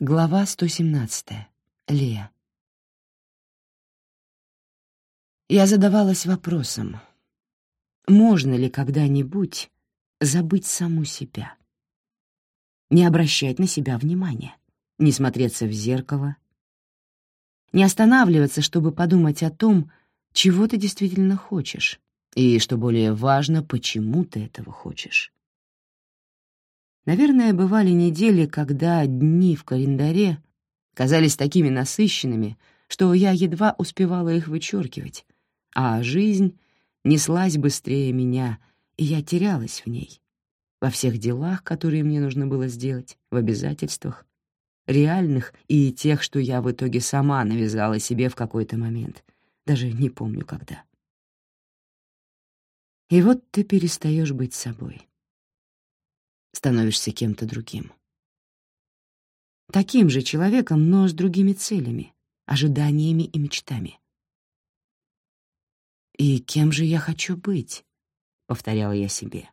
Глава 117. Лея. Я задавалась вопросом, можно ли когда-нибудь забыть саму себя? Не обращать на себя внимания, не смотреться в зеркало, не останавливаться, чтобы подумать о том, чего ты действительно хочешь, и, что более важно, почему ты этого хочешь. Наверное, бывали недели, когда дни в календаре казались такими насыщенными, что я едва успевала их вычеркивать, а жизнь неслась быстрее меня, и я терялась в ней, во всех делах, которые мне нужно было сделать, в обязательствах, реальных и тех, что я в итоге сама навязала себе в какой-то момент, даже не помню когда. И вот ты перестаешь быть собой становишься кем-то другим. Таким же человеком, но с другими целями, ожиданиями и мечтами. «И кем же я хочу быть?» — повторяла я себе.